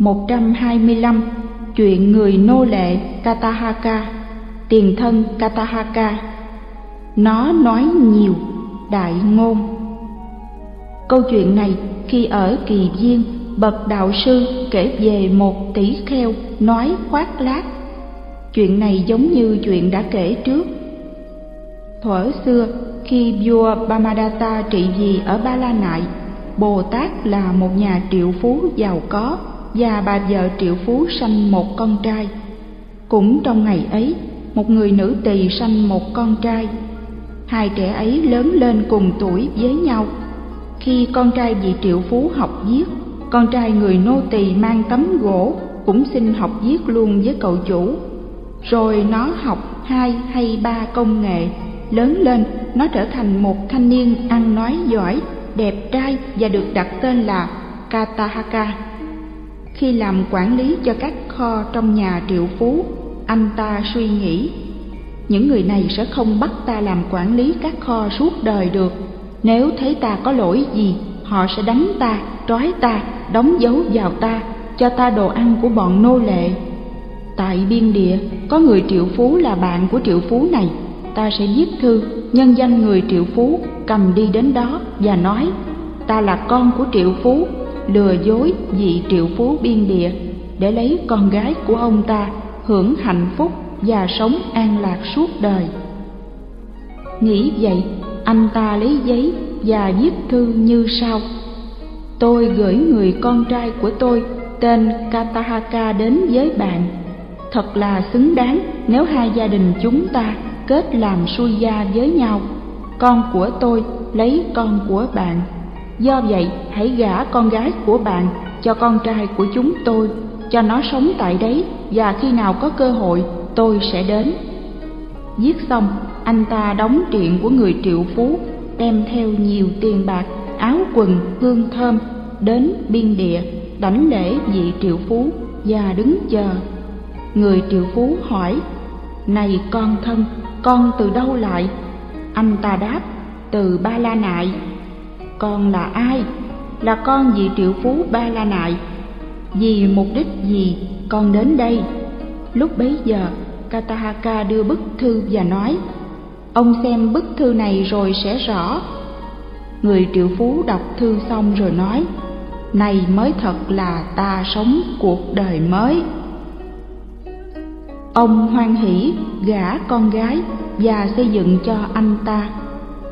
125 Chuyện người nô lệ Katahaka Tiền thân Katahaka. Nó nói nhiều, đại ngôn. Câu chuyện này khi ở Kỳ Viên Bậc đạo sư kể về một tỷ kheo nói khoác lác. Chuyện này giống như chuyện đã kể trước. Thuở xưa khi vua Bamadatta trị vì ở Ba La Nại Bồ Tát là một nhà triệu phú giàu có và bà vợ triệu phú sanh một con trai. Cũng trong ngày ấy, một người nữ tỳ sanh một con trai. Hai trẻ ấy lớn lên cùng tuổi với nhau. Khi con trai vị triệu phú học viết, con trai người nô tỳ mang tấm gỗ cũng xin học viết luôn với cậu chủ. Rồi nó học hai hay ba công nghệ, lớn lên nó trở thành một thanh niên ăn nói giỏi đẹp trai và được đặt tên là Katahaka. Khi làm quản lý cho các kho trong nhà triệu phú, anh ta suy nghĩ, những người này sẽ không bắt ta làm quản lý các kho suốt đời được. Nếu thấy ta có lỗi gì, họ sẽ đánh ta, trói ta, đóng dấu vào ta, cho ta đồ ăn của bọn nô lệ. Tại biên địa, có người triệu phú là bạn của triệu phú này, ta sẽ viết thư nhân danh người triệu phú cầm đi đến đó và nói ta là con của triệu phú lừa dối vị triệu phú biên địa, để lấy con gái của ông ta hưởng hạnh phúc và sống an lạc suốt đời. Nghĩ vậy, anh ta lấy giấy và viết thư như sau. Tôi gửi người con trai của tôi tên katahaka đến với bạn. Thật là xứng đáng nếu hai gia đình chúng ta kết làm xuôi gia với nhau. Con của tôi lấy con của bạn do vậy, hãy gả con gái của bạn cho con trai của chúng tôi, cho nó sống tại đấy, và khi nào có cơ hội, tôi sẽ đến. Giết xong, anh ta đóng truyện của người triệu phú, đem theo nhiều tiền bạc, áo quần, hương thơm đến biên địa, đảnh lễ vị triệu phú và đứng chờ. Người triệu phú hỏi, này con thân, con từ đâu lại? Anh ta đáp, từ ba la nại con là ai? Là con vị triệu phú ba la nại vì mục đích gì con đến đây? Lúc bấy giờ, katahaka đưa bức thư và nói, ông xem bức thư này rồi sẽ rõ. Người triệu phú đọc thư xong rồi nói, này mới thật là ta sống cuộc đời mới. Ông hoan hỷ gả con gái và xây dựng cho anh ta.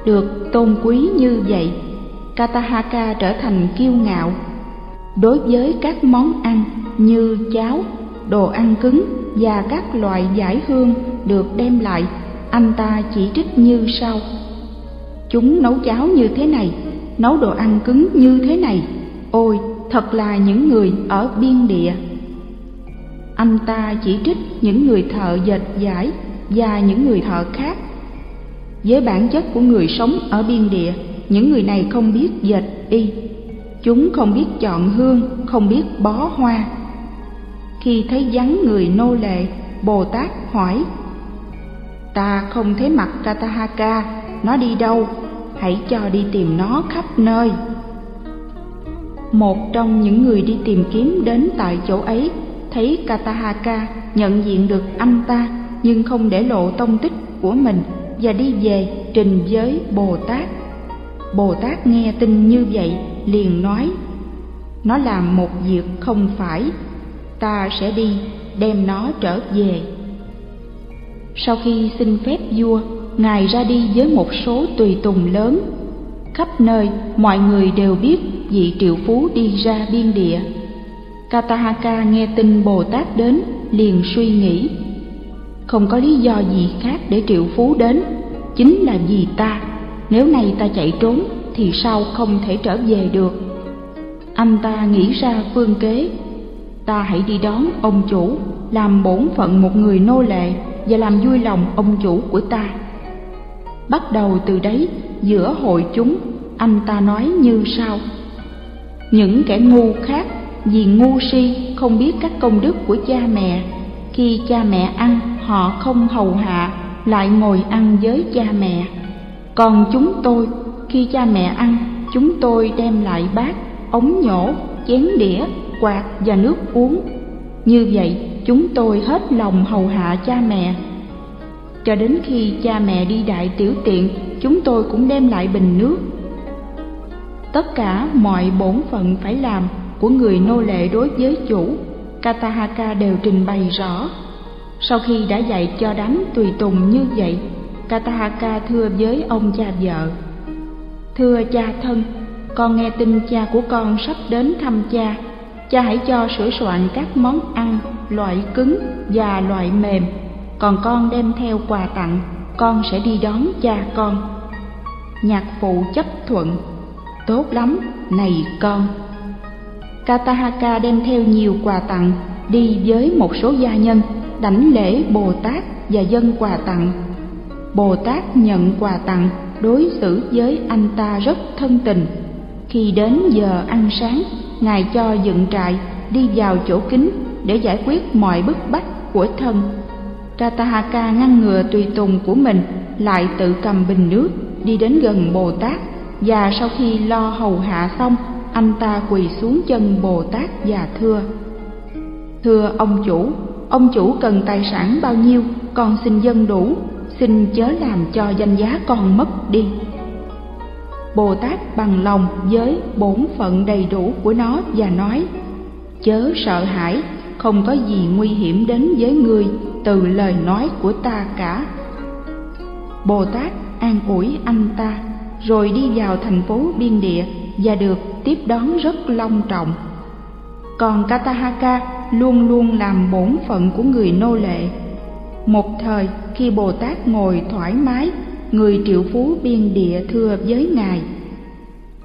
Được tôn quý như vậy katahaka trở thành kiêu ngạo. Đối với các món ăn như cháo, đồ ăn cứng và các loại giải hương được đem lại, anh ta chỉ trích như sau. Chúng nấu cháo như thế này, nấu đồ ăn cứng như thế này, ôi, thật là những người ở biên địa. Anh ta chỉ trích những người thợ dệt giải và những người thợ khác. Với bản chất của người sống ở biên địa những người này không biết dệt y. Chúng không biết chọn hương, không biết bó hoa. Khi thấy vắng người nô lệ, bồ tát hỏi, ta không thấy mặt katahaka, nó đi đâu? Hãy cho đi tìm nó khắp nơi. Một trong những người đi tìm kiếm đến tại chỗ ấy, thấy katahaka nhận diện được anh ta, nhưng không để lộ tông tích của mình và đi về trình với Bồ Tát. Bồ Tát nghe tin như vậy liền nói: Nó làm một việc không phải, ta sẽ đi đem nó trở về. Sau khi xin phép vua, ngài ra đi với một số tùy tùng lớn. Khắp nơi mọi người đều biết vị triệu phú đi ra biên địa. Katahaka nghe tin Bồ Tát đến liền suy nghĩ không có lý do gì khác để triệu phú đến chính là vì ta nếu nay ta chạy trốn, thì sao không thể trở về được? Anh ta nghĩ ra phương kế. Ta hãy đi đón ông chủ, làm bổn phận một người nô lệ và làm vui lòng ông chủ của ta. Bắt đầu từ đấy, giữa hội chúng, anh ta nói như sau. Những kẻ ngu khác, vì ngu si, không biết các công đức của cha mẹ. Khi cha mẹ ăn, họ không hầu hạ, lại ngồi ăn với cha mẹ còn chúng tôi khi cha mẹ ăn chúng tôi đem lại bát ống nhổ chén đĩa quạt và nước uống. Như vậy, chúng tôi hết lòng hầu hạ cha mẹ. Cho đến khi cha mẹ đi đại tiểu tiện, chúng tôi cũng đem lại bình nước. Tất cả mọi bổn phận phải làm của người nô lệ đối với chủ, Katahaka đều trình bày rõ. Sau khi đã dạy cho đám tùy tùng như vậy, Katahaka thưa với ông cha vợ. Thưa cha thân, con nghe tin cha của con sắp đến thăm cha. Cha hãy cho sửa soạn các món ăn, loại cứng và loại mềm. Còn con đem theo quà tặng, con sẽ đi đón cha con. Nhạc phụ chấp thuận. Tốt lắm, này con. Katahaka đem theo nhiều quà tặng, đi với một số gia nhân, đảnh lễ Bồ Tát và dân quà tặng. Bồ Tát nhận quà tặng, đối xử với anh ta rất thân tình. Khi đến giờ ăn sáng, Ngài cho dựng trại, đi vào chỗ kín để giải quyết mọi bức bách của thân. ratahaka ngăn ngừa tùy tùng của mình, lại tự cầm bình nước, đi đến gần Bồ Tát, và sau khi lo hầu hạ xong, anh ta quỳ xuống chân Bồ Tát và thưa. Thưa ông chủ, ông chủ cần tài sản bao nhiêu, con xin dân đủ, xin chớ làm cho danh giá con mất đi. Bồ Tát bằng lòng với bổn phận đầy đủ của nó và nói, chớ sợ hãi, không có gì nguy hiểm đến với người từ lời nói của ta cả. Bồ Tát an ủi anh ta, rồi đi vào thành phố biên địa và được tiếp đón rất long trọng. Còn Katahaka luôn luôn làm bổn phận của người nô lệ. Một thời khi Bồ Tát ngồi thoải mái, người triệu phú biên địa thưa với Ngài.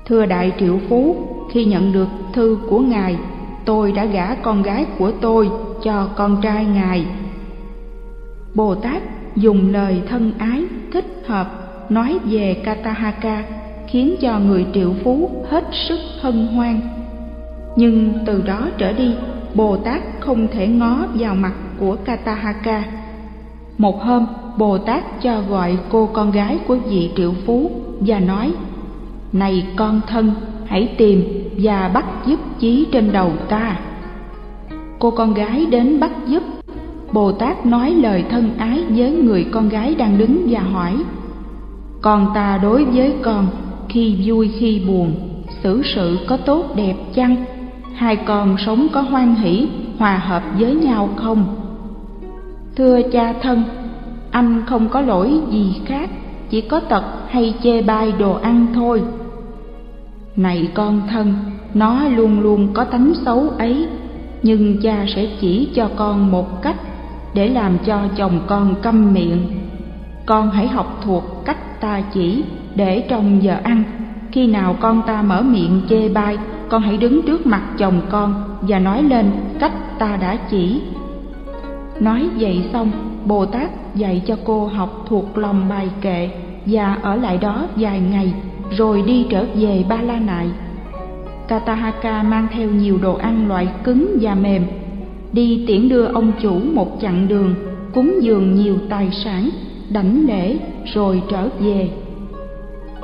Thưa Đại triệu phú, khi nhận được thư của Ngài, tôi đã gả con gái của tôi cho con trai Ngài. Bồ Tát dùng lời thân ái thích hợp nói về Katahaka khiến cho người triệu phú hết sức hân hoan. Nhưng từ đó trở đi, Bồ Tát không thể ngó vào mặt của Katahaka. Một hôm, Bồ Tát cho gọi cô con gái của vị triệu phú và nói: "Này con thân, hãy tìm và bắt giúp chí trên đầu ta." Cô con gái đến bắt giúp. Bồ Tát nói lời thân ái với người con gái đang đứng và hỏi: "Con ta đối với con khi vui khi buồn, xử sự có tốt đẹp chăng? Hai con sống có hoan hỷ, hòa hợp với nhau không?" Thưa cha thân, anh không có lỗi gì khác, chỉ có tật hay chê bai đồ ăn thôi. Này con thân, nó luôn luôn có tánh xấu ấy, nhưng cha sẽ chỉ cho con một cách để làm cho chồng con câm miệng. Con hãy học thuộc cách ta chỉ để trong giờ ăn, khi nào con ta mở miệng chê bai, con hãy đứng trước mặt chồng con và nói lên cách ta đã chỉ. Nói vậy xong, Bồ Tát dạy cho cô học thuộc lòng bài kệ và ở lại đó vài ngày rồi đi trở về Ba La Nại. Katahaka mang theo nhiều đồ ăn loại cứng và mềm, đi tiễn đưa ông chủ một chặng đường, cúng dường nhiều tài sản, đảnh lễ rồi trở về.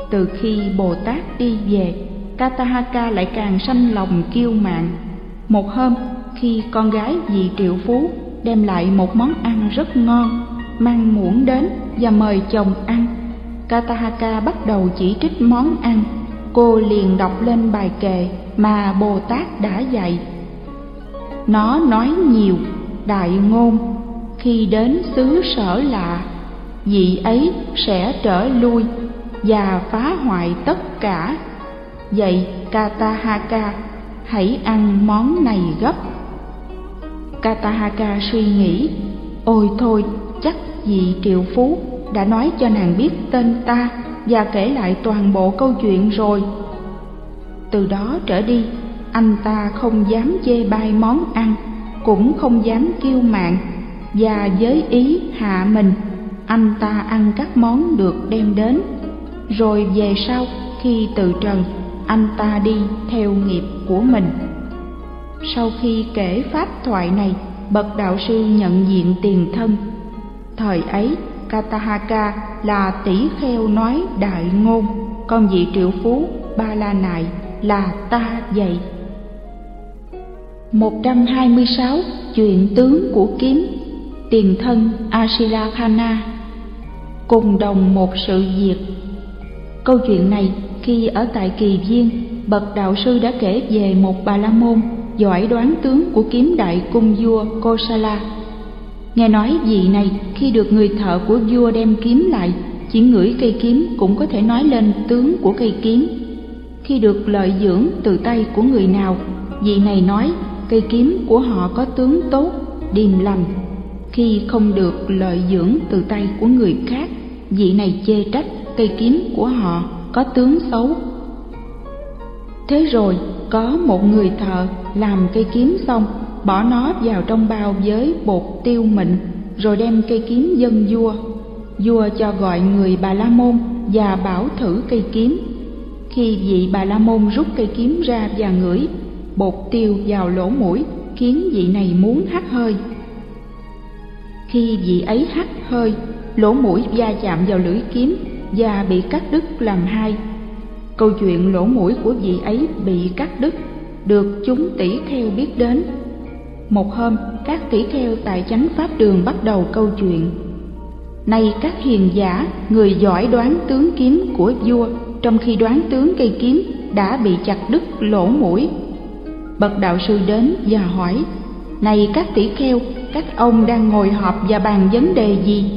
Từ khi Bồ Tát đi về, Katahaka lại càng sanh lòng kiêu mạn. Một hôm, khi con gái vị triệu phú đem lại một món ăn rất ngon, mang muỗng đến và mời chồng ăn. Katahaka bắt đầu chỉ trích món ăn, cô liền đọc lên bài kệ mà Bồ Tát đã dạy. Nó nói nhiều, đại ngôn, khi đến xứ sở lạ, vị ấy sẽ trở lui và phá hoại tất cả. Vậy Katahaka, hãy ăn món này gấp. Katahaka suy nghĩ, ôi thôi, chắc vị triệu phú đã nói cho nàng biết tên ta và kể lại toàn bộ câu chuyện rồi. Từ đó trở đi, anh ta không dám chê bai món ăn, cũng không dám kiêu mạn, và với ý hạ mình, anh ta ăn các món được đem đến. Rồi về sau, khi từ trần, anh ta đi theo nghiệp của mình. Sau khi kể pháp thoại này, bậc đạo sư nhận diện tiền thân. Thời ấy, Katahaka là tỷ kheo nói đại ngôn, còn vị triệu phú Ba La Nại là ta dạy. 126 Chuyện tướng của kiếm Tiền thân Asila Khana Cùng đồng một sự việc Câu chuyện này khi ở tại Kỳ Viên Bậc đạo sư đã kể về một bà la môn Giỏi đoán tướng của kiếm đại cung vua Kosala Nghe nói vị này khi được người thợ của vua đem kiếm lại Chỉ ngửi cây kiếm cũng có thể nói lên tướng của cây kiếm Khi được lợi dưỡng từ tay của người nào Vị này nói cây kiếm của họ có tướng tốt, điềm lành. Khi không được lợi dưỡng từ tay của người khác, vị này chê trách cây kiếm của họ có tướng xấu. Thế rồi, có một người thợ làm cây kiếm xong, bỏ nó vào trong bao với bột tiêu mịn, rồi đem cây kiếm dân vua. Vua cho gọi người Bà La Môn và bảo thử cây kiếm. Khi vị Bà La Môn rút cây kiếm ra và ngửi, bột tiêu vào lỗ mũi khiến vị này muốn hắt hơi khi vị ấy hắt hơi lỗ mũi va chạm vào lưỡi kiếm và bị cắt đứt làm hai câu chuyện lỗ mũi của vị ấy bị cắt đứt, được chúng tỷ kheo biết đến. Một hôm, các tỷ kheo tại chánh pháp đường bắt đầu câu chuyện. Nay các hiền giả, người giỏi đoán tướng kiếm của vua, trong khi đoán tướng cây kiếm đã bị chặt đứt lỗ mũi. Bậc đạo sư đến và hỏi, này các tỷ kheo, các ông đang ngồi họp và bàn vấn đề gì?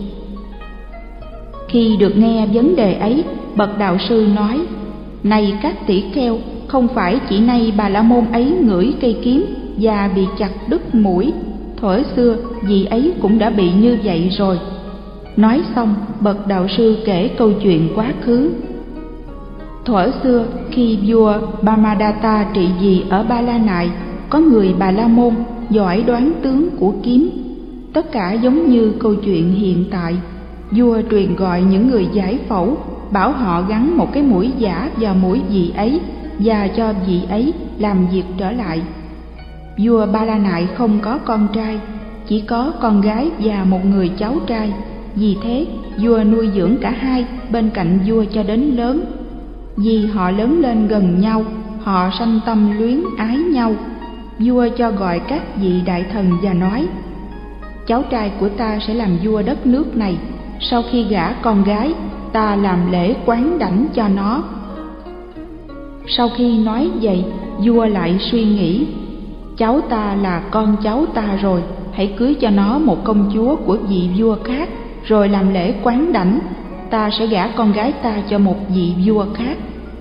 Khi được nghe vấn đề ấy, bậc đạo sư nói này các tỷ kheo không phải chỉ nay bà la môn ấy ngửi cây kiếm và bị chặt đứt mũi thuở xưa vị ấy cũng đã bị như vậy rồi nói xong bậc đạo sư kể câu chuyện quá khứ Thuở xưa, khi vua Bamadatta trị vì ở Ba La Nại, có người Bà La Môn giỏi đoán tướng của kiếm. Tất cả giống như câu chuyện hiện tại. Vua truyền gọi những người giải phẫu, bảo họ gắn một cái mũi giả vào mũi vị ấy và cho vị ấy làm việc trở lại. Vua Ba La Nại không có con trai, chỉ có con gái và một người cháu trai. Vì thế, vua nuôi dưỡng cả hai bên cạnh vua cho đến lớn vì họ lớn lên gần nhau họ sanh tâm luyến ái nhau vua cho gọi các vị đại thần và nói cháu trai của ta sẽ làm vua đất nước này sau khi gả con gái ta làm lễ quán đảnh cho nó. Sau khi nói vậy, vua lại suy nghĩ, cháu ta là con cháu ta rồi, hãy cưới cho nó một công chúa của vị vua khác, rồi làm lễ quán đảnh. Ta sẽ gả con gái ta cho một vị vua khác.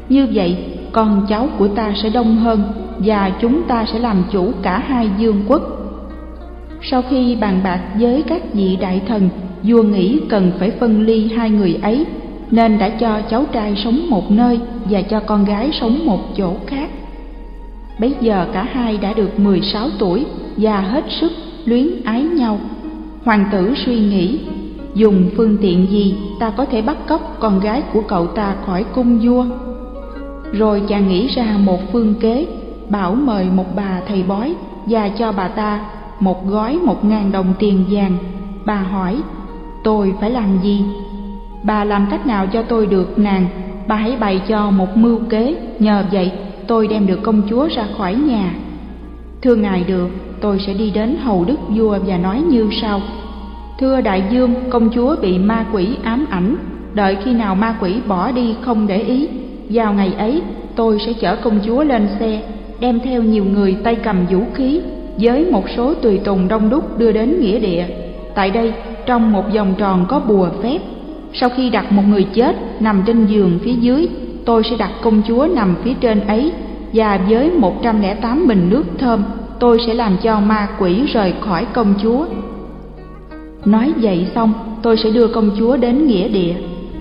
Như vậy, con cháu của ta sẽ đông hơn và chúng ta sẽ làm chủ cả hai dương quốc. Sau khi bàn bạc với các vị đại thần, vua nghĩ cần phải phân ly hai người ấy nên đã cho cháu trai sống một nơi và cho con gái sống một chỗ khác. Bấy giờ cả hai đã được mười sáu tuổi và hết sức luyến ái nhau. Hoàng tử suy nghĩ, dùng phương tiện gì ta có thể bắt cóc con gái của cậu ta khỏi cung vua? Rồi chàng nghĩ ra một phương kế, bảo mời một bà thầy bói và cho bà ta một gói một ngàn đồng tiền vàng. Bà hỏi, tôi phải làm gì? Bà làm cách nào cho tôi được, nàng? Bà hãy bày cho một mưu kế. Nhờ vậy, tôi đem được công chúa ra khỏi nhà. Thưa ngài được, tôi sẽ đi đến hầu đức vua và nói như sau. Thưa đại dương, công chúa bị ma quỷ ám ảnh. Đợi khi nào ma quỷ bỏ đi không để ý, vào ngày ấy, tôi sẽ chở công chúa lên xe, đem theo nhiều người tay cầm vũ khí, với một số tùy tùng đông đúc đưa đến nghĩa địa. Tại đây, trong một vòng tròn có bùa phép sau khi đặt một người chết nằm trên giường phía dưới, tôi sẽ đặt công chúa nằm phía trên ấy, và với một trăm lẻ tám bình nước thơm, tôi sẽ làm cho ma quỷ rời khỏi công chúa. Nói vậy xong, tôi sẽ đưa công chúa đến nghĩa địa.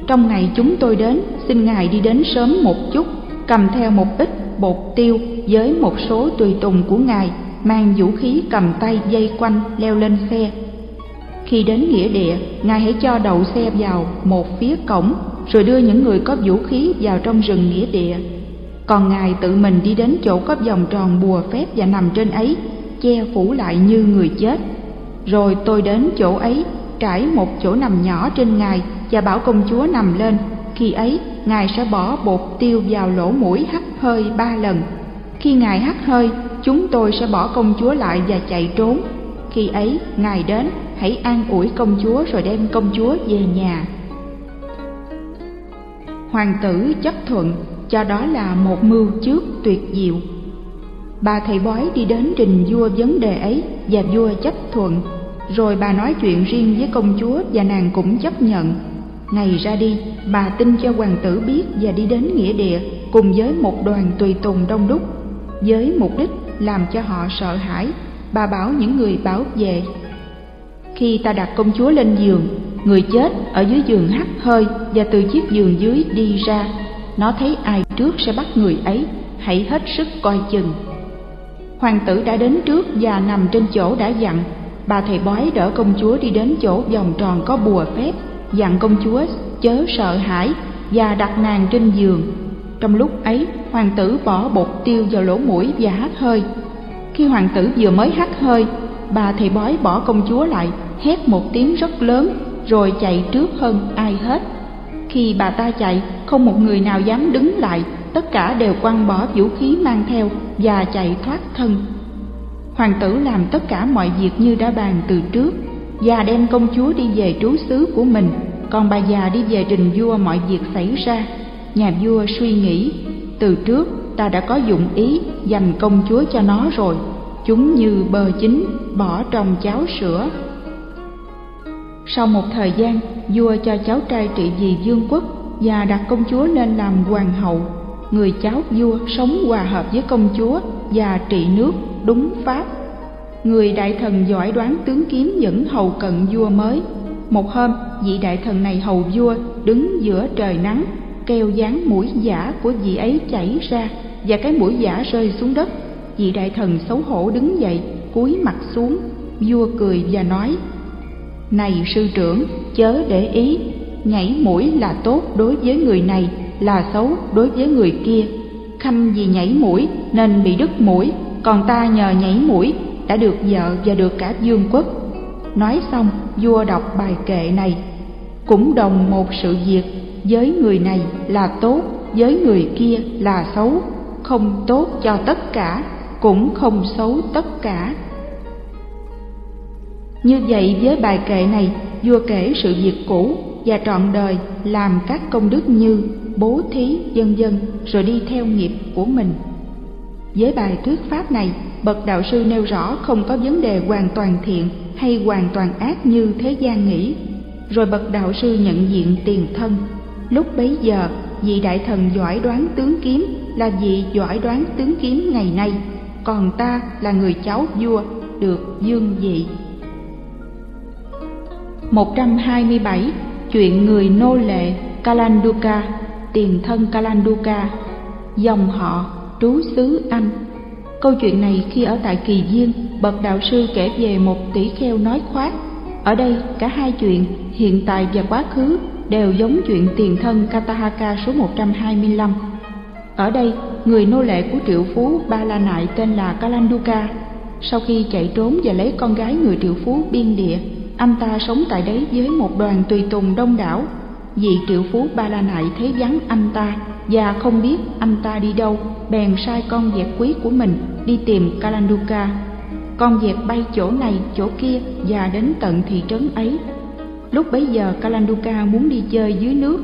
Trong ngày chúng tôi đến, xin ngài đi đến sớm một chút, cầm theo một ít bột tiêu với một số tùy tùng của ngài, mang vũ khí cầm tay dây quanh leo lên xe khi đến nghĩa địa ngài hãy cho đậu xe vào một phía cổng rồi đưa những người có vũ khí vào trong rừng nghĩa địa. Còn ngài tự mình đi đến chỗ có vòng tròn bùa phép và nằm trên ấy che phủ lại như người chết. Rồi tôi đến chỗ ấy trải một chỗ nằm nhỏ trên ngài và bảo công chúa nằm lên. Khi ấy ngài sẽ bỏ bột tiêu vào lỗ mũi hắt hơi ba lần. Khi ngài hắt hơi chúng tôi sẽ bỏ công chúa lại và chạy trốn. Khi ấy, ngài đến, hãy an ủi công chúa rồi đem công chúa về nhà. Hoàng tử chấp thuận, cho đó là một mưu trước tuyệt diệu. Bà thầy bói đi đến trình vua vấn đề ấy và vua chấp thuận, rồi bà nói chuyện riêng với công chúa và nàng cũng chấp nhận. Ngày ra đi, bà tin cho hoàng tử biết và đi đến nghĩa địa cùng với một đoàn tùy tùng đông đúc, với mục đích làm cho họ sợ hãi. Bà bảo những người bảo vệ khi ta đặt công chúa lên giường, người chết ở dưới giường hắt hơi và từ chiếc giường dưới đi ra. Nó thấy ai trước sẽ bắt người ấy, hãy hết sức coi chừng. Hoàng tử đã đến trước và nằm trên chỗ đã dặn. Bà thầy bói đỡ công chúa đi đến chỗ vòng tròn có bùa phép, dặn công chúa chớ sợ hãi và đặt nàng trên giường. Trong lúc ấy, hoàng tử bỏ bột tiêu vào lỗ mũi và hắt hơi. Khi hoàng tử vừa mới hắt hơi, bà thầy bói bỏ công chúa lại hét một tiếng rất lớn, rồi chạy trước hơn ai hết. Khi bà ta chạy, không một người nào dám đứng lại, tất cả đều quăng bỏ vũ khí mang theo và chạy thoát thân. Hoàng tử làm tất cả mọi việc như đã bàn từ trước, và đem công chúa đi về trú xứ của mình, còn bà già đi về trình vua mọi việc xảy ra. Nhà vua suy nghĩ, từ trước ta đã có dụng ý dành công chúa cho nó rồi, chúng như bơ chín, bỏ trong cháo sữa sau một thời gian, vua cho cháu trai trị vì dương quốc và đặt công chúa lên làm hoàng hậu. Người cháu vua sống hòa hợp với công chúa và trị nước đúng pháp. Người đại thần giỏi đoán tướng kiếm dẫn hầu cận vua mới. Một hôm, vị đại thần này hầu vua đứng giữa trời nắng, keo dán mũi giả của vị ấy chảy ra và cái mũi giả rơi xuống đất. Vị đại thần xấu hổ đứng dậy, cúi mặt xuống. Vua cười và nói: này sư trưởng, chớ để ý, nhảy mũi là tốt đối với người này, là xấu đối với người kia. Khanh vì nhảy mũi nên bị đứt mũi, còn ta nhờ nhảy mũi đã được vợ và được cả dương quốc. Nói xong, vua đọc bài kệ này. Cũng đồng một sự việc, với người này là tốt, với người kia là xấu, không tốt cho tất cả, cũng không xấu tất cả. Như vậy với bài kệ này, vua kể sự việc cũ và trọn đời làm các công đức như bố thí dân dân rồi đi theo nghiệp của mình. Với bài thuyết pháp này, bậc đạo sư nêu rõ không có vấn đề hoàn toàn thiện hay hoàn toàn ác như thế gian nghĩ. Rồi bậc đạo sư nhận diện tiền thân. Lúc bấy giờ, vị đại thần giỏi đoán tướng kiếm là vị giỏi đoán tướng kiếm ngày nay, còn ta là người cháu vua được dương vị 127 Chuyện người nô lệ Kalanduka Tiền thân Kalanduka Dòng họ trú xứ Anh. Câu chuyện này khi ở tại Kỳ Diên, Bậc đạo sư kể về một tỷ kheo nói khoác. Ở đây cả hai chuyện hiện tại và quá khứ đều giống chuyện tiền thân Katahaka số 125 Ở đây người nô lệ của triệu phú Ba La Nại tên là Kalanduka. Sau khi chạy trốn và lấy con gái người triệu phú biên địa anh ta sống tại đấy với một đoàn tùy tùng đông đảo. Vị triệu phú ba la nại thấy vắng anh ta, và không biết anh ta đi đâu, bèn sai con vẹt quý của mình đi tìm kalanduka. Con vẹt bay chỗ này, chỗ kia, và đến tận thị trấn ấy. Lúc bấy giờ kalanduka muốn đi chơi dưới nước,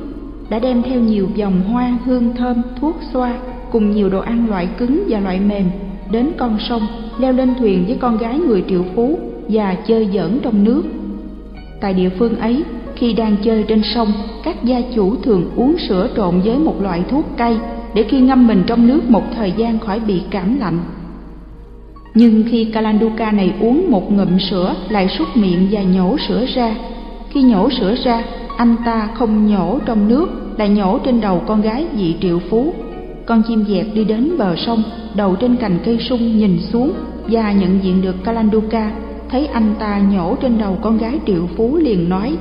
đã đem theo nhiều vòng hoa, hương thơm, thuốc xoa, cùng nhiều đồ ăn loại cứng và loại mềm, đến con sông, leo lên thuyền với con gái người triệu phú, và chơi giỡn trong nước. Tại địa phương ấy, khi đang chơi trên sông, các gia chủ thường uống sữa trộn với một loại thuốc cay để khi ngâm mình trong nước một thời gian khỏi bị cảm lạnh. Nhưng khi Kalanduka này uống một ngụm sữa lại súc miệng và nhổ sữa ra. Khi nhổ sữa ra, anh ta không nhổ trong nước, lại nhổ trên đầu con gái vị triệu phú. Con chim dẹt đi đến bờ sông, đầu trên cành cây sung nhìn xuống và nhận diện được Kalanduka thấy anh ta nhổ trên đầu con gái triệu phú liền nói,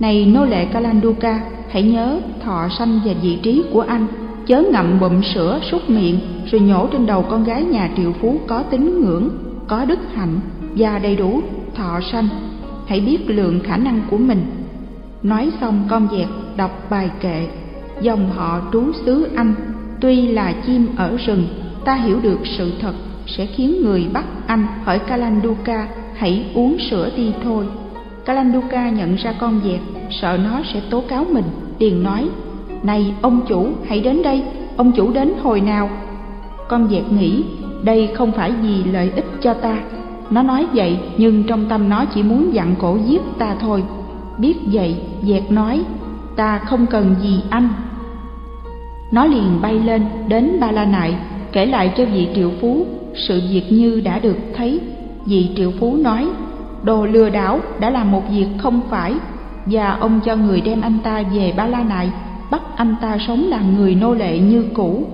này nô lệ kalanduka, hãy nhớ thọ sanh và vị trí của anh, chớ ngậm bụm sữa súc miệng, rồi nhổ trên đầu con gái nhà triệu phú có tín ngưỡng, có đức hạnh và đầy đủ thọ sanh. Hãy biết lượng khả năng của mình. Nói xong con dẹt đọc bài kệ. Dòng họ trú xứ anh, tuy là chim ở rừng, ta hiểu được sự thật sẽ khiến người bắt anh hỏi Kalanduka hãy uống sữa đi thôi. Kalanduka nhận ra con dẹt, sợ nó sẽ tố cáo mình, liền nói, Này ông chủ, hãy đến đây, ông chủ đến hồi nào? Con dẹt nghĩ, đây không phải vì lợi ích cho ta. Nó nói vậy, nhưng trong tâm nó chỉ muốn dặn cổ giết ta thôi. Biết vậy, dẹt nói, ta không cần gì anh. Nó liền bay lên đến Ba La Nại, kể lại cho vị triệu phú sự việc như đã được thấy. Vị triệu phú nói, đồ lừa đảo đã làm một việc không phải, và ông cho người đem anh ta về Ba La Nại, bắt anh ta sống làm người nô lệ như cũ.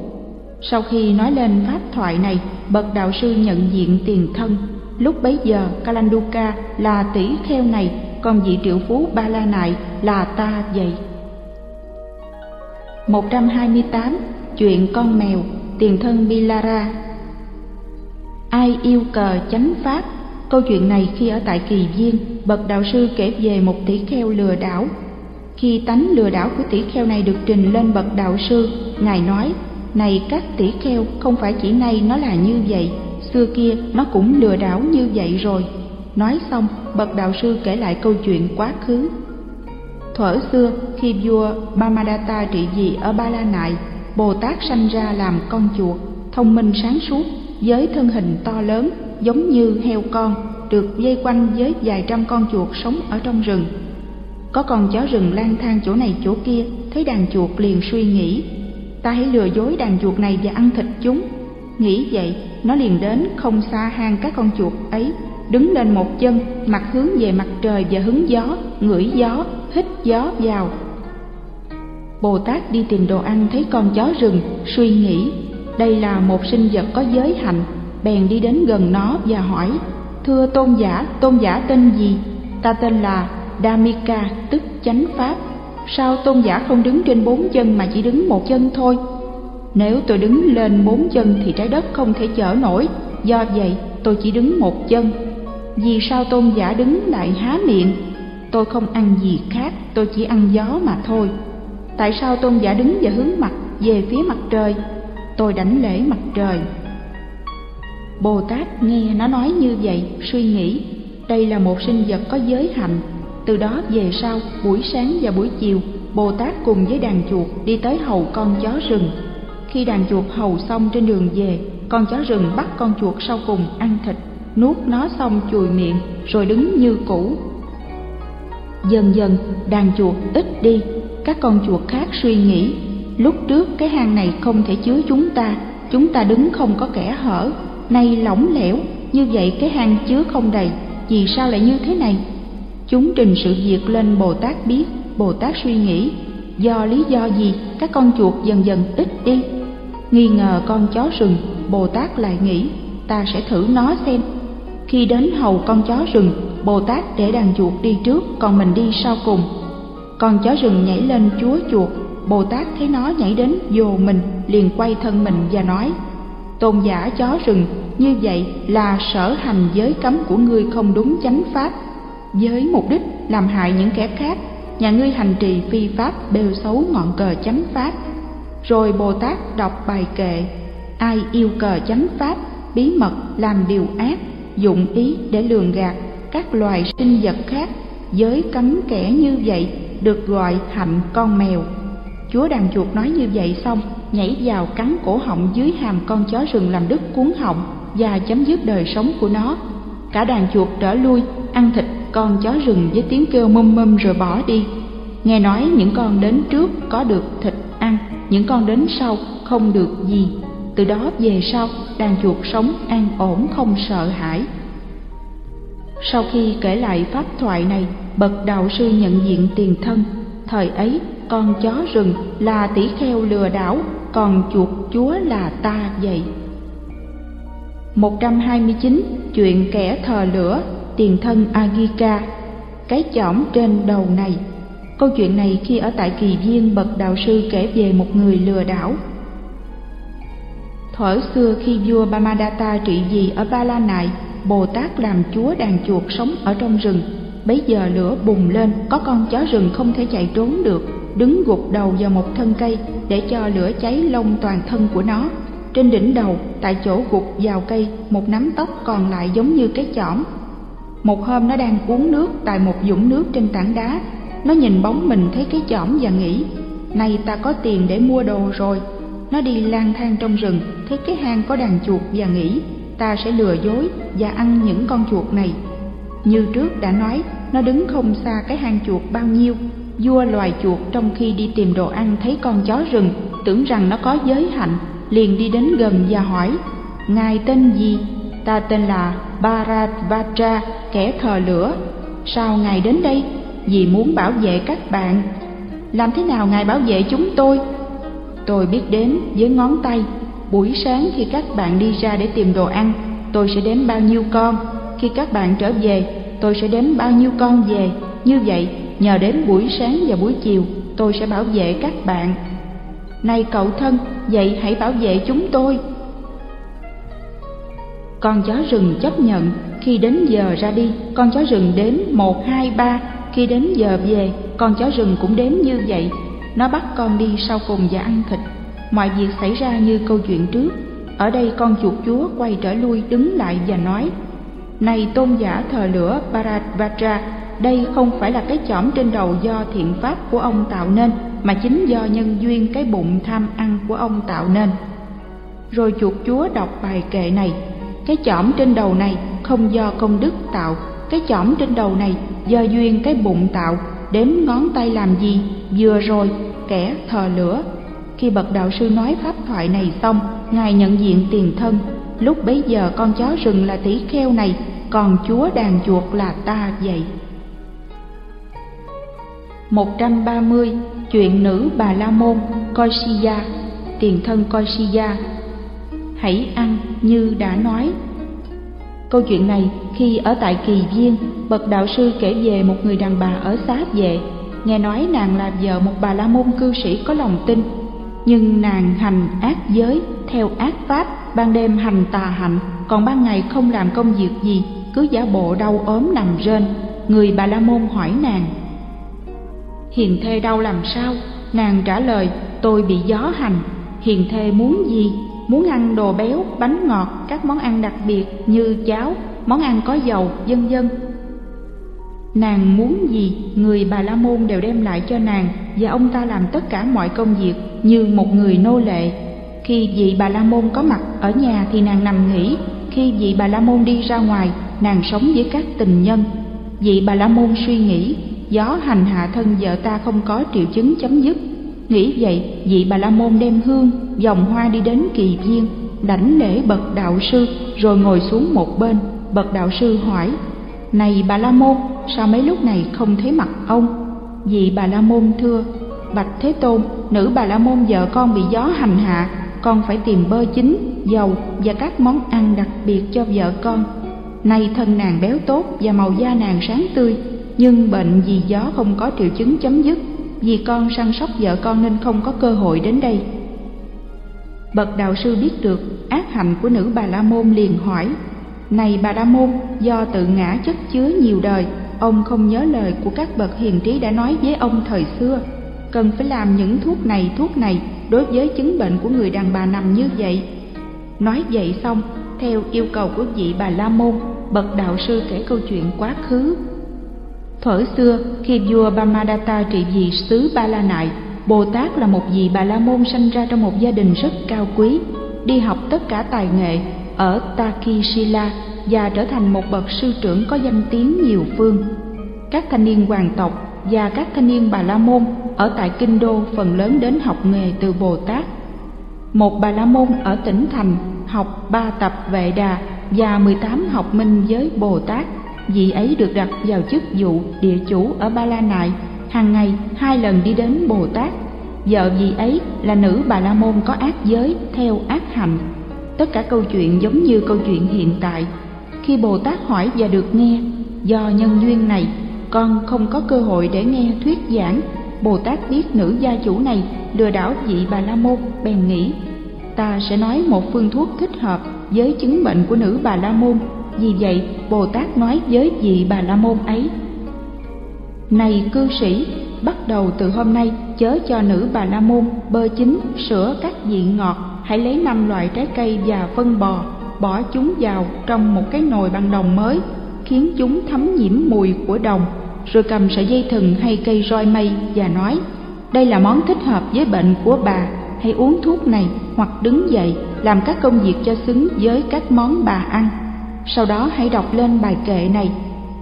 Sau khi nói lên pháp thoại này, bậc đạo sư nhận diện tiền thân. Lúc bấy giờ, Kalanduka là tỷ kheo này, còn vị triệu phú Ba La Nại là ta vậy. 128. Chuyện con mèo, tiền thân Bilara Ai yêu cờ chánh pháp Câu chuyện này khi ở tại Kỳ Viên, bậc đạo sư kể về một tỷ kheo lừa đảo. Khi tánh lừa đảo của tỷ kheo này được trình lên bậc đạo sư, Ngài nói, này các tỷ kheo, không phải chỉ nay nó là như vậy, xưa kia nó cũng lừa đảo như vậy rồi. Nói xong, bậc đạo sư kể lại câu chuyện quá khứ. Thuở xưa, khi vua Bamadatta trị vì ở Ba La Nại, Bồ Tát sanh ra làm con chuột, thông minh sáng suốt, với thân hình to lớn, giống như heo con, được dây quanh với vài trăm con chuột sống ở trong rừng. Có con chó rừng lang thang chỗ này chỗ kia, thấy đàn chuột liền suy nghĩ, ta hãy lừa dối đàn chuột này và ăn thịt chúng. Nghĩ vậy, nó liền đến không xa hang các con chuột ấy, đứng lên một chân, mặt hướng về mặt trời và hứng gió, ngửi gió, hít gió vào. Bồ Tát đi tìm đồ ăn thấy con chó rừng, suy nghĩ, đây là một sinh vật có giới hạnh, bèn đi đến gần nó và hỏi, Thưa tôn giả, tôn giả tên gì? Ta tên là Damika, tức chánh pháp. Sao tôn giả không đứng trên bốn chân mà chỉ đứng một chân thôi? Nếu tôi đứng lên bốn chân thì trái đất không thể chở nổi, do vậy tôi chỉ đứng một chân. Vì sao tôn giả đứng lại há miệng? Tôi không ăn gì khác, tôi chỉ ăn gió mà thôi. Tại sao tôn giả đứng và hướng mặt về phía mặt trời? Tôi đánh lễ mặt trời. Bồ Tát nghe nó nói như vậy, suy nghĩ, đây là một sinh vật có giới hạnh. Từ đó về sau, buổi sáng và buổi chiều, Bồ Tát cùng với đàn chuột đi tới hầu con chó rừng. Khi đàn chuột hầu xong trên đường về, con chó rừng bắt con chuột sau cùng ăn thịt, nuốt nó xong chùi miệng, rồi đứng như cũ. Dần dần, đàn chuột ít đi, các con chuột khác suy nghĩ, lúc trước cái hang này không thể chứa chúng ta, chúng ta đứng không có kẻ hở, nay lỏng lẻo, như vậy cái hang chứa không đầy, vì sao lại như thế này? Chúng trình sự việc lên Bồ Tát biết, Bồ Tát suy nghĩ, do lý do gì các con chuột dần dần ít đi? Nghi ngờ con chó rừng, Bồ Tát lại nghĩ, ta sẽ thử nó xem. Khi đến hầu con chó rừng, Bồ Tát để đàn chuột đi trước, còn mình đi sau cùng. Con chó rừng nhảy lên chúa chuột, Bồ Tát thấy nó nhảy đến dồ mình, liền quay thân mình và nói, tôn giả chó rừng như vậy là sở hành giới cấm của ngươi không đúng chánh pháp. Với mục đích làm hại những kẻ khác nhà ngươi hành trì phi pháp bêu xấu ngọn cờ chánh pháp. Rồi bồ tát đọc bài kệ ai yêu cờ chánh pháp bí mật làm điều ác dụng ý để lường gạt các loài sinh vật khác giới cấm kẻ như vậy được gọi hạnh con mèo chúa đàn chuột nói như vậy xong nhảy vào cắn cổ họng dưới hàm con chó rừng làm đứt cuốn họng và chấm dứt đời sống của nó. Cả đàn chuột trở lui, ăn thịt con chó rừng với tiếng kêu mâm mâm rồi bỏ đi. Nghe nói những con đến trước có được thịt ăn, những con đến sau không được gì. Từ đó về sau, đàn chuột sống an ổn không sợ hãi. Sau khi kể lại pháp thoại này, bậc đạo sư nhận diện tiền thân. Thời ấy, con chó rừng là tỷ kheo lừa đảo còn chuột chúa là ta vậy. 129. Chuyện kẻ thờ lửa, tiền thân Agika, cái chỏm trên đầu này. Câu chuyện này khi ở tại kỳ viên bậc đạo sư kể về một người lừa đảo. Thuở xưa khi vua Bamadatta trị vì ở Ba La Nại, Bồ Tát làm chúa đàn chuột sống ở trong rừng. Bấy giờ lửa bùng lên, có con chó rừng không thể chạy trốn được, đứng gục đầu vào một thân cây để cho lửa cháy lông toàn thân của nó. trên đỉnh đầu, tại chỗ gục vào cây, một nắm tóc còn lại giống như cái chỏm. Một hôm nó đang uống nước tại một dũng nước trên tảng đá. Nó nhìn bóng mình thấy cái chỏm và nghĩ nay ta có tiền để mua đồ rồi. Nó đi lang thang trong rừng, thấy cái hang có đàn chuột và nghĩ, ta sẽ lừa dối và ăn những con chuột này. Như trước đã nói, nó đứng không xa cái hang chuột bao nhiêu vua loài chuột trong khi đi tìm đồ ăn thấy con chó rừng, tưởng rằng nó có giới hạnh, liền đi đến gần và hỏi, ngài tên gì? Ta tên là baratvatra kẻ thờ lửa. Sao ngài đến đây? Vì muốn bảo vệ các bạn. Làm thế nào ngài bảo vệ chúng tôi? Tôi biết đếm với ngón tay. Buổi sáng khi các bạn đi ra để tìm đồ ăn, tôi sẽ đếm bao nhiêu con. Khi các bạn trở về, tôi sẽ đếm bao nhiêu con về. Như vậy nhờ đến buổi sáng và buổi chiều, tôi sẽ bảo vệ các bạn. Này cậu thân, vậy hãy bảo vệ chúng tôi. Con chó rừng chấp nhận, khi đến giờ ra đi, con chó rừng đếm một, hai, ba. Khi đến giờ về, con chó rừng cũng đếm như vậy. Nó bắt con đi sau cùng và ăn thịt. Mọi việc xảy ra như câu chuyện trước. Ở đây con chuột chúa quay trở lui, đứng lại và nói, này tôn giả thờ lửa Bharadvaja đây không phải là cái chỏm trên đầu do thiện pháp của ông tạo nên, mà chính do nhân duyên cái bụng tham ăn của ông tạo nên. Rồi chuột chúa đọc bài kệ này, cái chỏm trên đầu này không do công đức tạo, cái chỏm trên đầu này do duyên cái bụng tạo, đếm ngón tay làm gì, vừa rồi, kẻ thờ lửa. Khi bậc đạo sư nói pháp thoại này xong, ngài nhận diện tiền thân. Lúc bấy giờ con chó rừng là tỷ kheo này, còn chúa đàn chuột là ta vậy. 130 chuyện nữ bà la môn, Koishiya, tiền thân Koishiya. Hãy ăn như đã nói. Câu chuyện này khi ở tại kỳ viên, bậc đạo sư kể về một người đàn bà ở xá vệ. Nghe nói nàng là vợ một bà la môn cư sĩ có lòng tin. Nhưng nàng hành ác giới, theo ác pháp, ban đêm hành tà hạnh, còn ban ngày không làm công việc gì, cứ giả bộ đau ốm nằm rên người bà la môn hỏi nàng hiền thê đau làm sao? Nàng trả lời, tôi bị gió hành. Hiền thê muốn gì? Muốn ăn đồ béo, bánh ngọt, các món ăn đặc biệt như cháo, món ăn có dầu, vân vân. Nàng muốn gì? Người bà la môn đều đem lại cho nàng và ông ta làm tất cả mọi công việc như một người nô lệ. Khi vị bà la môn có mặt ở nhà thì nàng nằm nghỉ. Khi vị bà la môn đi ra ngoài, nàng sống với các tình nhân. Vị bà la môn suy nghĩ gió hành hạ thân vợ ta không có triệu chứng chấm dứt. Nghĩ vậy, vị bà la môn đem hương vòng hoa đi đến kỳ viên, đảnh lễ bậc đạo sư, rồi ngồi xuống một bên. Bậc đạo sư hỏi, này bà la môn, sao mấy lúc này không thấy mặt ông? Vị bà la môn thưa, bạch thế tôn, nữ bà la môn vợ con bị gió hành hạ, con phải tìm bơ chín dầu và các món ăn đặc biệt cho vợ con. Nay thân nàng béo tốt và màu da nàng sáng tươi nhưng bệnh vì gió không có triệu chứng chấm dứt, vì con săn sóc vợ con nên không có cơ hội đến đây. Bậc đạo sư biết được ác hạnh của nữ bà la môn liền hỏi, này bà la môn, do tự ngã chất chứa nhiều đời, ông không nhớ lời của các bậc hiền trí đã nói với ông thời xưa. Cần phải làm những thuốc này thuốc này, đối với chứng bệnh của người đàn bà nằm như vậy. Nói vậy xong, theo yêu cầu của vị bà la môn, bậc đạo sư kể câu chuyện quá khứ thuở xưa, khi vua Bamadatta trị vì xứ Ba La Nại Bồ Tát là một vị bà la môn sanh ra trong một gia đình rất cao quý, đi học tất cả tài nghệ ở Takishila và trở thành một bậc sư trưởng có danh tiếng nhiều phương. Các thanh niên hoàng tộc và các thanh niên bà la môn ở tại kinh đô phần lớn đến học nghề từ bồ tát một bà la môn ở tỉnh thành học ba tập vệ đà và mười tám học minh với bồ tát vị ấy được đặt vào chức vụ địa chủ ở ba la nại. Hàng ngày, hai lần đi đến bồ tát. Vợ vị ấy là nữ bà la môn có ác giới theo ác hạnh. Tất cả câu chuyện giống như câu chuyện hiện tại. Khi bồ tát hỏi và được nghe, do nhân duyên này, con không có cơ hội để nghe thuyết giảng. Bồ tát biết nữ gia chủ này lừa đảo vị bà la môn, bèn nghĩ, ta sẽ nói một phương thuốc thích hợp với chứng bệnh của nữ bà la môn vì vậy, bồ tát nói với vị bà la môn ấy, này cư sĩ, bắt đầu từ hôm nay chớ cho nữ bà la môn bơ chín sữa các vị ngọt, hãy lấy năm loại trái cây và phân bò, bỏ chúng vào trong một cái nồi bằng đồng mới, khiến chúng thấm nhiễm mùi của đồng. Rồi cầm sợi dây thừng hay cây roi mây và nói, đây là món thích hợp với bệnh của bà. Hãy uống thuốc này hoặc đứng dậy, làm các công việc cho xứng với các món bà ăn sau đó hãy đọc lên bài kệ này.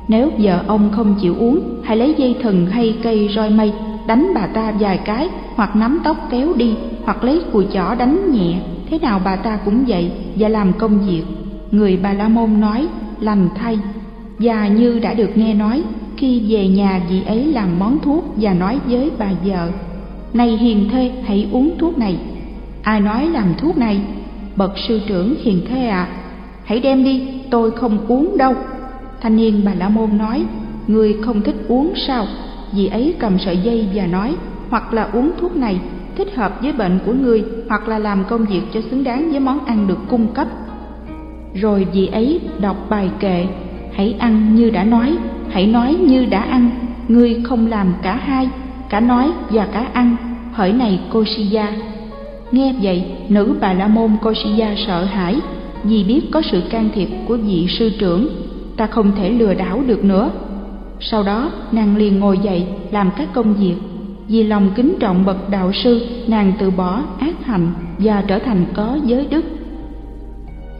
Nếu vợ ông không chịu uống, hãy lấy dây thừng hay cây roi mây đánh bà ta vài cái, hoặc nắm tóc kéo đi, hoặc lấy cùi chỏ đánh nhẹ. Thế nào bà ta cũng vậy, và làm công việc. Người bà la môn nói, lành thay. Và như đã được nghe nói, khi về nhà vị ấy làm món thuốc và nói với bà vợ, này hiền thê, hãy uống thuốc này. Ai nói làm thuốc này? Bậc sư trưởng hiền thê à hãy đem đi, tôi không uống đâu. Thanh niên bà la môn nói, người không thích uống sao? Dì ấy cầm sợi dây và nói, hoặc là uống thuốc này, thích hợp với bệnh của người, hoặc là làm công việc cho xứng đáng với món ăn được cung cấp. Rồi vị ấy đọc bài kệ, hãy ăn như đã nói, hãy nói như đã ăn. Ngươi không làm cả hai, cả nói và cả ăn. Hỡi này Kosiya nghe vậy, nữ bà la môn Kosiya sợ hãi vì biết có sự can thiệp của vị sư trưởng, ta không thể lừa đảo được nữa. Sau đó, nàng liền ngồi dậy làm các công việc. Vì lòng kính trọng bậc đạo sư, nàng từ bỏ ác hạnh và trở thành có giới đức.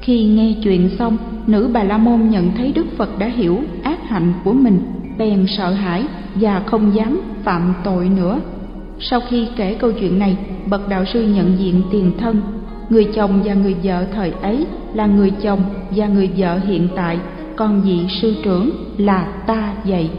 Khi nghe chuyện xong, nữ bà la môn nhận thấy đức phật đã hiểu ác hạnh của mình, bèn sợ hãi và không dám phạm tội nữa. Sau khi kể câu chuyện này, bậc đạo sư nhận diện tiền thân người chồng và người vợ thời ấy là người chồng và người vợ hiện tại. Còn vị sư trưởng là ta vậy